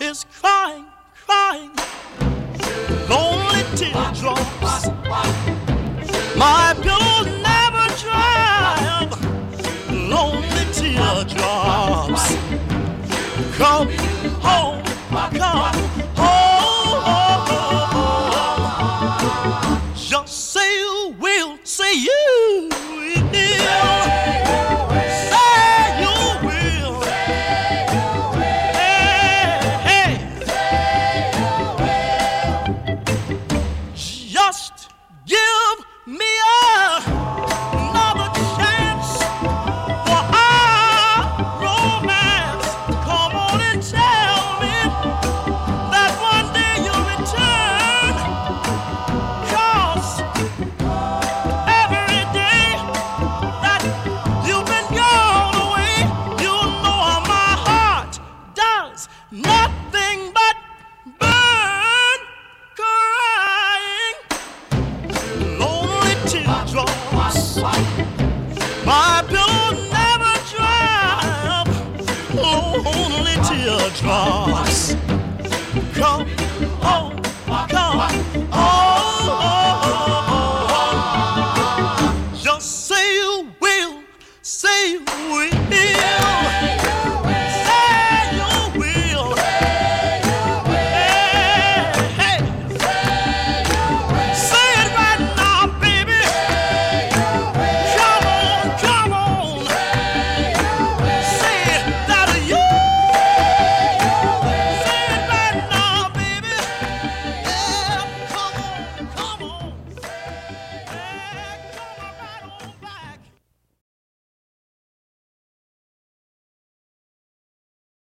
is crying, crying, lonely teardrops. My pillow never dries, lonely teardrops. Come home, come home. Just say you will, say you. teardrops. Come on, come on. Just say you will, say you will.